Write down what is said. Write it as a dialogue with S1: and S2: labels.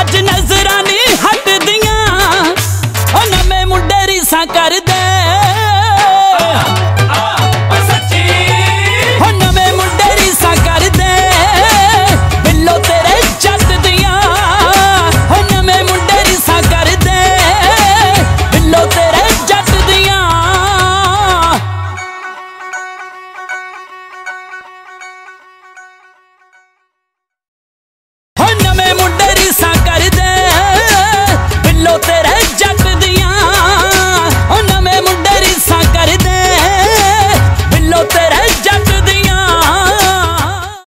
S1: ਅੱਜ ਨਜ਼ਰਾਂ ਨਹੀਂ ਹਟਦੀਆਂ। ਉਹ ਨਵੇਂ ਮੁੰਡੇ ਰੀਸਾਂ ਕਰ